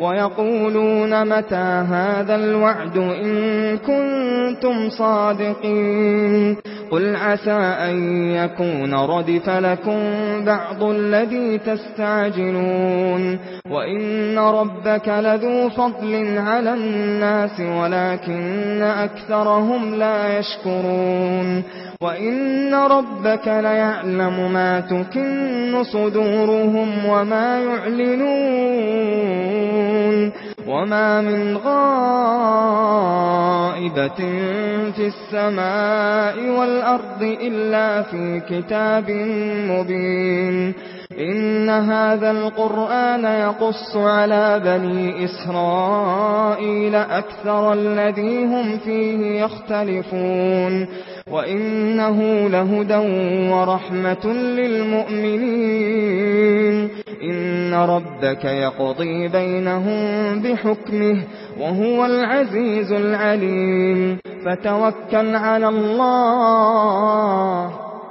وَيَقُولُونَ مَتَى هَذَا الْوَعْدُ إِن كُنتُمْ صَادِقِينَ قُلْ عَسَى أَن يَكُونَ رَدِفَ لَكُمْ بَعْضُ الَّذِي تَسْتَعْجِلُونَ وَإِنَّ رَبَّكَ لَذُو فَضْلٍ عَلَى النَّاسِ وَلَكِنَّ أَكْثَرَهُمْ لَا يَشْكُرُونَ وَإِنَّ رَبَّكَ لَيَعْلَمُ مَا تُكِنُّ صُدُورُهُمْ وَمَا يُعْلِنُونَ وَمَا مِنْ غَائِبَةٍ فِي السَّمَاءِ وَالْأَرْضِ إِلَّا فِي كِتَابٍ مُبِينٍ إِنَّ هَذَا الْقُرْآنَ يَقُصُّ عَلَى بَنِي إِسْرَائِيلَ أَكْثَرَ الَّذِي هُمْ فِيهِ يَخْتَلِفُونَ وَإِنَّهُ لَهُدًى وَرَحْمَةٌ لِلْمُؤْمِنِينَ إِنَّ رَبَّكَ يَقْضِي بَيْنَهُم بِحُكْمِهِ وَهُوَ الْعَزِيزُ الْعَلِيمُ فَتَوَكَّلْ عَلَى اللَّهِ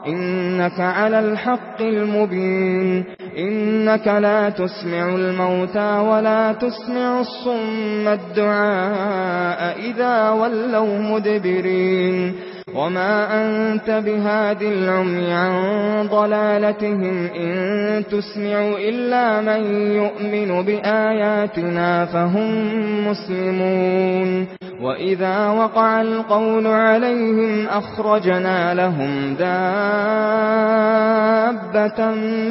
إنك على الحق المبين إنك لا تسمع الموتى ولا تسمع الصم الدعاء إذا ولوا مدبرين وما أنت بهادي العمي عن ضلالتهم إن تسمع إلا من يؤمن بآياتنا فهم مسلمون وإذا وقع القول عليهم أخرجنا لهم دابة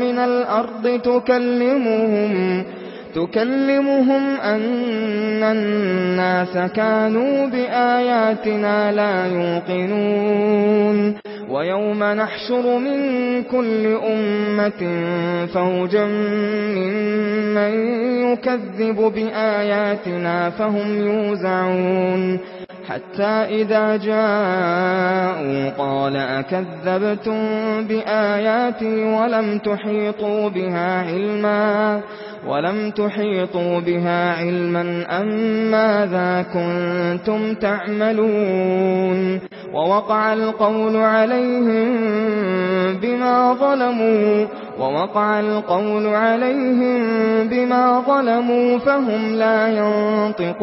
من الأرض تكلمهم تُكَلِّمُهُمْ أَنَّ النَّاسَ كَانُوا بِآيَاتِنَا لَا يُوقِنُونَ وَيَوْمَ نَحْشُرُ مِنْ كُلِّ أُمَّةٍ فَوْجًا مِّمَّن يُكَذِّبُ بِآيَاتِنَا فَهُمْ يُوزَعُونَ حَتَّى إِذَا جَاءُوا قَالَ أَكَذَّبْتُم بِآيَاتِي وَلَمْ تُحِيطُوا بِهَا عِلْمًا ولم تحيطوا بها علما أم ماذا كنتم تعملون ووقع القول عليهم بما ظلموا ووقع القول عليهم بما ظلموا فهم لا ينطقون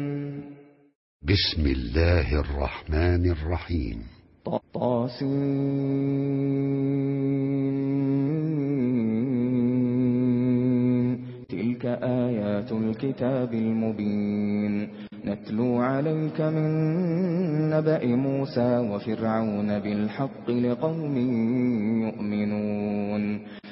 بسم الله الرحمن الرحيم. تلك آيات الكتاب المبين. نتلو عليك من نبأ موسى وفرعون بالحق لقوم يؤمنون.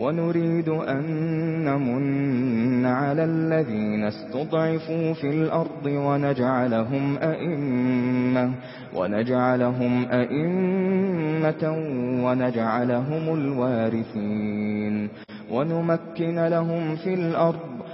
ونريد أن نمن على الذين استضعفوا في الأرض ونجعلهم أئمة ونجعلهم أئمة ونجعلهم الوارثين ونمكن لهم في الأرض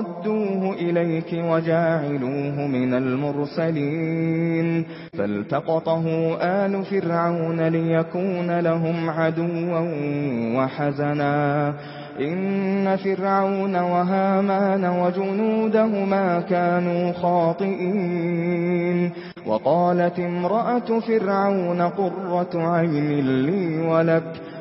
رَدُّوهُ إِلَيْكِ وَجَاعِلُوهُ مِنَ الْمُرْسَلِينَ فَالْتَقَطَهُ آلُ فِرْعَوْنَ لِيَكُونَ لَهُمْ عَدُوًّا وَحَزَنًا إِنَّ فِرْعَوْنَ وَهَامَانَ وَجُنُودَهُمَا كَانُوا خَاطِئِينَ وَقَالَتِ امْرَأَةُ فِرْعَوْنَ قُرَّةُ عَيْنٍ لِّي وَلَكَ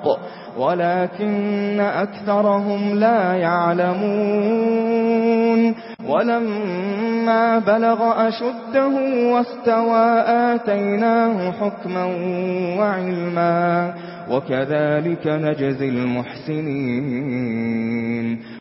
الحق ولكن أكثرهم لا يعلمون. ولما بلغ أشده واستوى آتيناه حكما وعلما وكذلك نجزي المحسنين.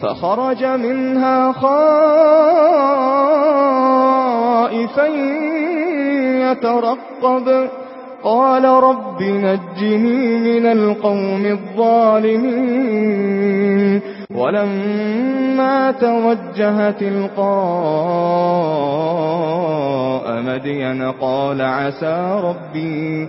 فخرج منها خائفا يترقب. قال رب نجني من القوم الظالمين. ولما توجه تلقاء مدين قال عسى ربي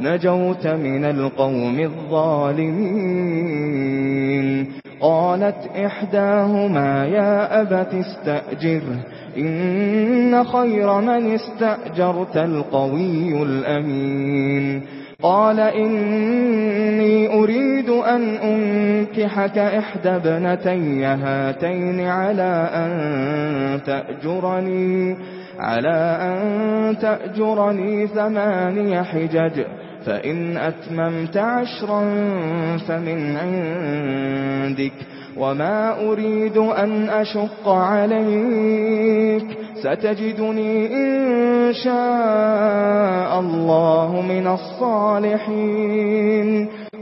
نجوت من القوم الظالمين. قالت إحداهما يا أبت استأجره إن خير من استأجرت القوي الأمين. قال إني أريد أن أنكحك إحدى بنتي هاتين على أن تأجرني على أن تأجرني ثماني حجج. فإن أتممت عشرا فمن عندك وما أريد أن أشق عليك ستجدني إن شاء الله من الصالحين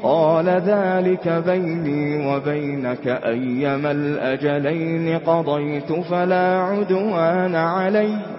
قال ذلك بيني وبينك أيما الأجلين قضيت فلا عدوان عَلَيَّ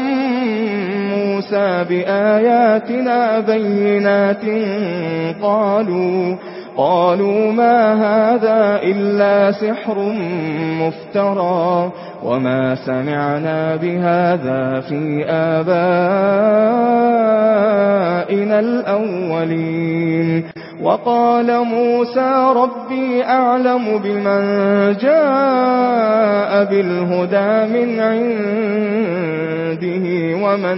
مُوسَى بِآيَاتِنَا بَيِّنَاتٍ قَالُوا قالوا ما هذا إلا سحر مفترى وما سمعنا بهذا في آبائنا الأولين. وقال موسى ربي أعلم بمن جاء بالهدى من عنده ومن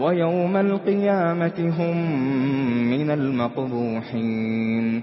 وَيَوْمَ الْقِيَامَةِ هُمْ مِنَ الْمَقْبُوحِينَ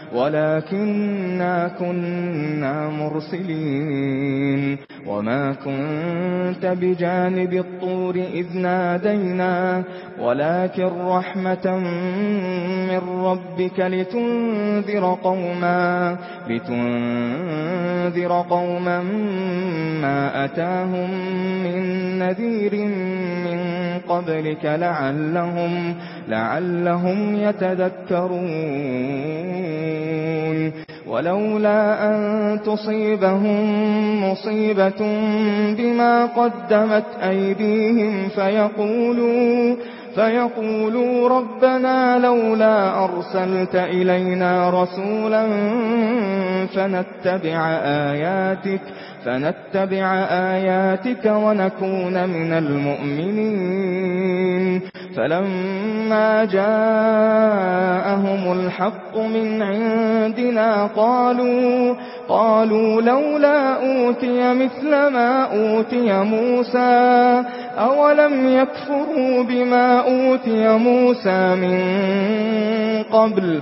ولكننا كنا مرسلين وما كنت بجانب الطور إذ نادينا ولكن رحمة من ربك لتنذر قوما لتنذر قوما ما أتاهم من نذير قبلك لعلهم لعلهم يتذكرون. ولولا أن تصيبهم مصيبة بما قدمت أيديهم فيقولوا فَيَقُولُوا رَبَّنَا لَوْلَا أَرْسَلْتَ إِلَيْنَا رَسُولًا فَنَتَّبِعَ آيَاتِكَ فنتبع آياتك ونكون من المؤمنين. فلما جاءهم الحق من عندنا قالوا قالوا لولا أوتي مثل ما أوتي موسى أولم يكفروا بما أوتي موسى من قبل؟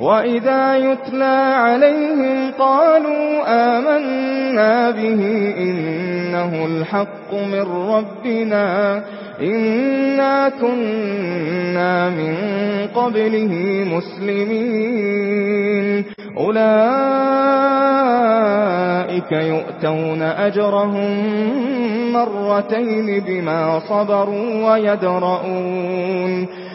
وَإِذَا يُتْلَى عَلَيْهِمْ قَالُوا آمَنَّا بِهِ إِنَّهُ الْحَقُّ مِنْ رَبِّنَا إِنَّا كُنَّا مِنْ قَبْلِهِ مُسْلِمِينَ أُولَئِكَ يُؤْتَوْنَ أَجْرَهُمْ مَرَّتَيْنِ بِمَا صَبَرُوا وَيَدْرَؤُونَ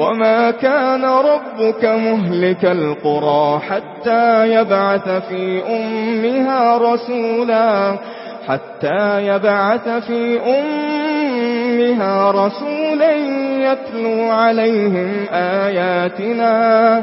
وما كان ربك مهلك القرى حتى يبعث في أمها رسولا حتى يبعث في أمها رسولا يتلو عليهم آياتنا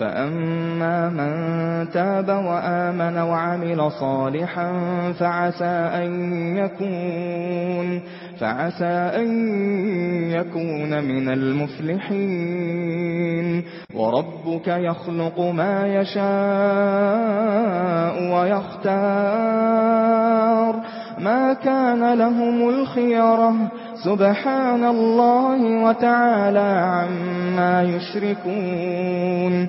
فَأَمَّا مَن تَابَ وَآمَنَ وَعَمِلَ صَالِحًا فَعَسَى أَن يَكُونَ فَعَسَى أَن يَكُونَ مِنَ الْمُفْلِحِينَ وَرَبُّكَ يَخْلُقُ مَا يَشَاءُ وَيَخْتَارُ مَا كَانَ لَهُمُ الْخِيَرَةُ سُبْحَانَ اللَّهِ وَتَعَالَى عَمَّا يُشْرِكُونَ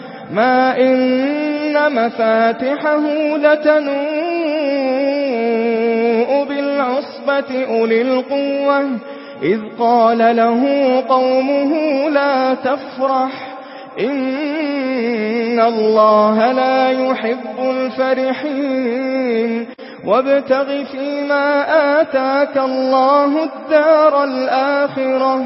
ما إن مفاتحه لتنوء بالعصبة أولي القوة إذ قال له قومه لا تفرح إن الله لا يحب الفرحين وابتغ فيما آتاك الله الدار الآخرة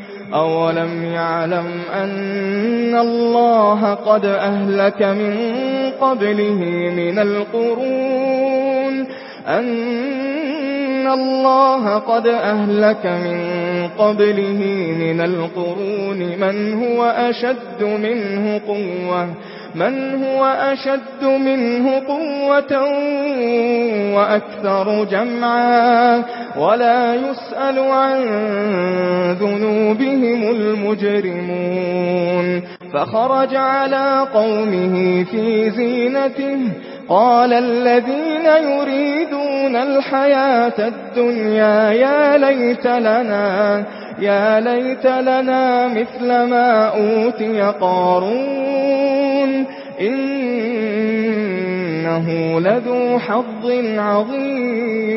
أَوَلَمْ يَعْلَمْ أَنَّ اللَّهَ قَدْ أَهْلَكَ مِن قَبْلِهِ مِنَ الْقُرُونِ أَنَّ اللَّهَ قَدْ أَهْلَكَ مِن قَبْلِهِ مِنَ الْقُرُونِ مَنْ هُوَ أَشَدُّ مِنْهُ قُوَّةً من هو أشد منه قوة وأكثر جمعا ولا يسأل عن ذنوبهم المجرمون فخرج على قومه في زينته قال الذين يريدون الحياة الدنيا يا ليت لنا يا ليت لنا مثل ما أوتي قارون إنه لذو حظ عظيم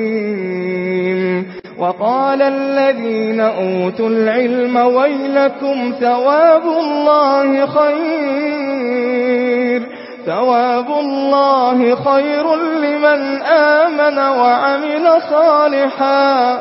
وقال الذين أوتوا العلم ويلكم ثواب الله خير ثواب الله خير لمن آمن وعمل صالحا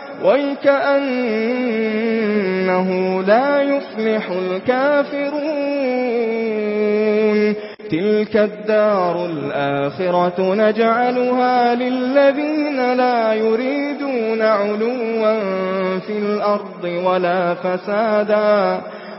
وَيْكَأَنَّهُ لَا يُفْلِحُ الْكَافِرُونَ تِلْكَ الدَّارُ الْآخِرَةُ نَجْعَلُهَا لِلَّذِينَ لَا يُرِيدُونَ عُلُوًّا فِي الْأَرْضِ وَلَا فَسَادًا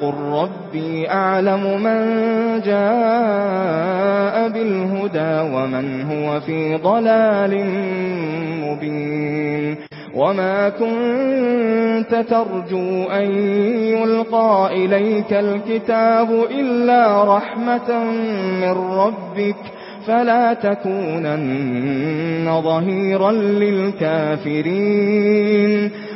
قُل رَّبِّي أَعْلَمُ مَن جَاءَ بِالْهُدَى وَمَنْ هُوَ فِي ضَلَالٍ مُّبِينٍ وَمَا كُنتَ تَرْجُو أَن يُلْقَى إِلَيْكَ الْكِتَابُ إِلَّا رَحْمَةً مِّن رَّبِّكَ فَلَا تَكُونَنَّ ظَهِيرًا لِّلْكَافِرِينَ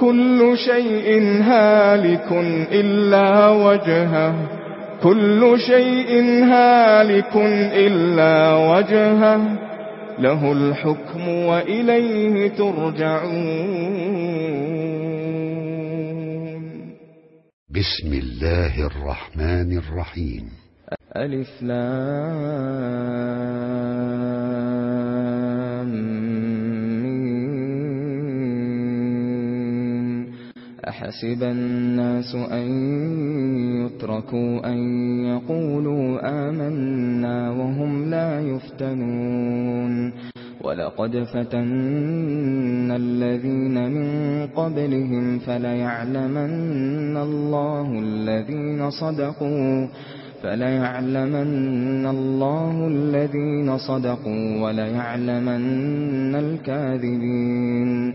كل شيء هالك إلا وجهه. كل شيء هالك إلا وجهه. له الحكم وإليه ترجعون. بسم الله الرحمن الرحيم. ألف لام. أحسب الناس أن يتركوا أن يقولوا آمنا وهم لا يفتنون ولقد فتن الذين من قبلهم فليعلمن الله الذين صدقوا فليعلمن الله الذين صدقوا وليعلمن الكاذبين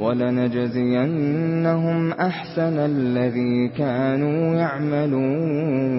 وَلَنَجْزِيَنَّهُمْ أَحْسَنَ الَّذِي كَانُوا يَعْمَلُونَ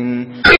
الظالمين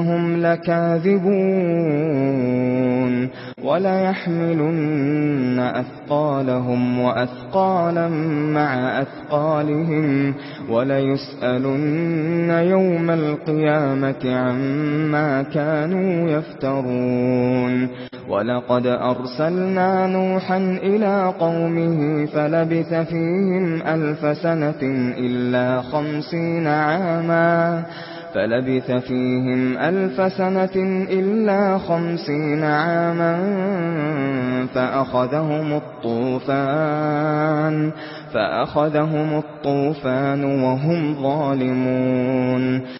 إنهم لكاذبون ولا يحملن أثقالهم وأثقالا مع أثقالهم ولا يسألن يوم القيامة عما كانوا يفترون ولقد أرسلنا نوحا إلى قومه فلبث فيهم ألف سنة إلا خمسين عاما فلبث فيهم ألف سنة إلا خمسين عاما فأخذهم الطوفان فأخذهم الطوفان وهم ظالمون.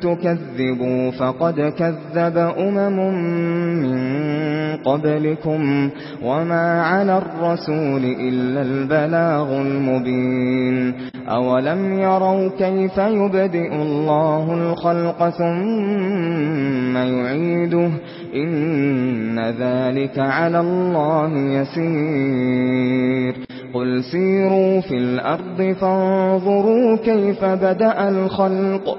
تكذبوا فقد كذب أمم من قبلكم وما على الرسول إلا البلاغ المبين أولم يروا كيف يبدئ الله الخلق ثم يعيده إن ذلك على الله يسير قل سيروا في الأرض فانظروا كيف بدأ الخلق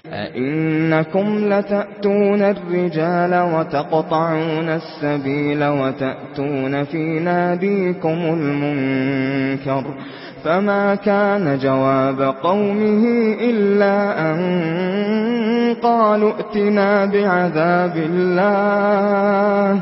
إنكم لتأتون الرجال وتقطعون السبيل وتأتون في ناديكم المنكر فما كان جواب قومه إلا أن قالوا اتنا بعذاب الله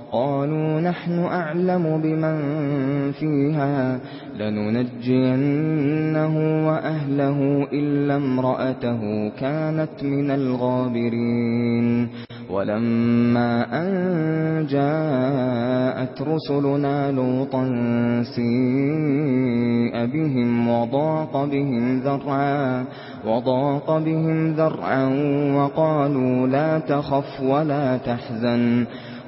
قالوا نحن أعلم بمن فيها لننجينه وأهله إلا امرأته كانت من الغابرين. ولما أن جاءت رسلنا لوطا سيئ بهم وضاق بهم ذرعا وضاق بهم ذرعا وقالوا لا تخف ولا تحزن.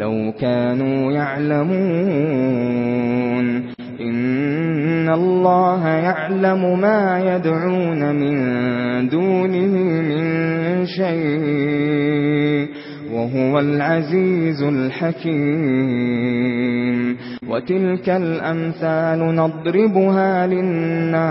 لو كانوا يعلمون. إن الله يعلم ما يدعون من دونه من شيء وهو العزيز الحكيم. وتلك الأمثال نضربها للناس.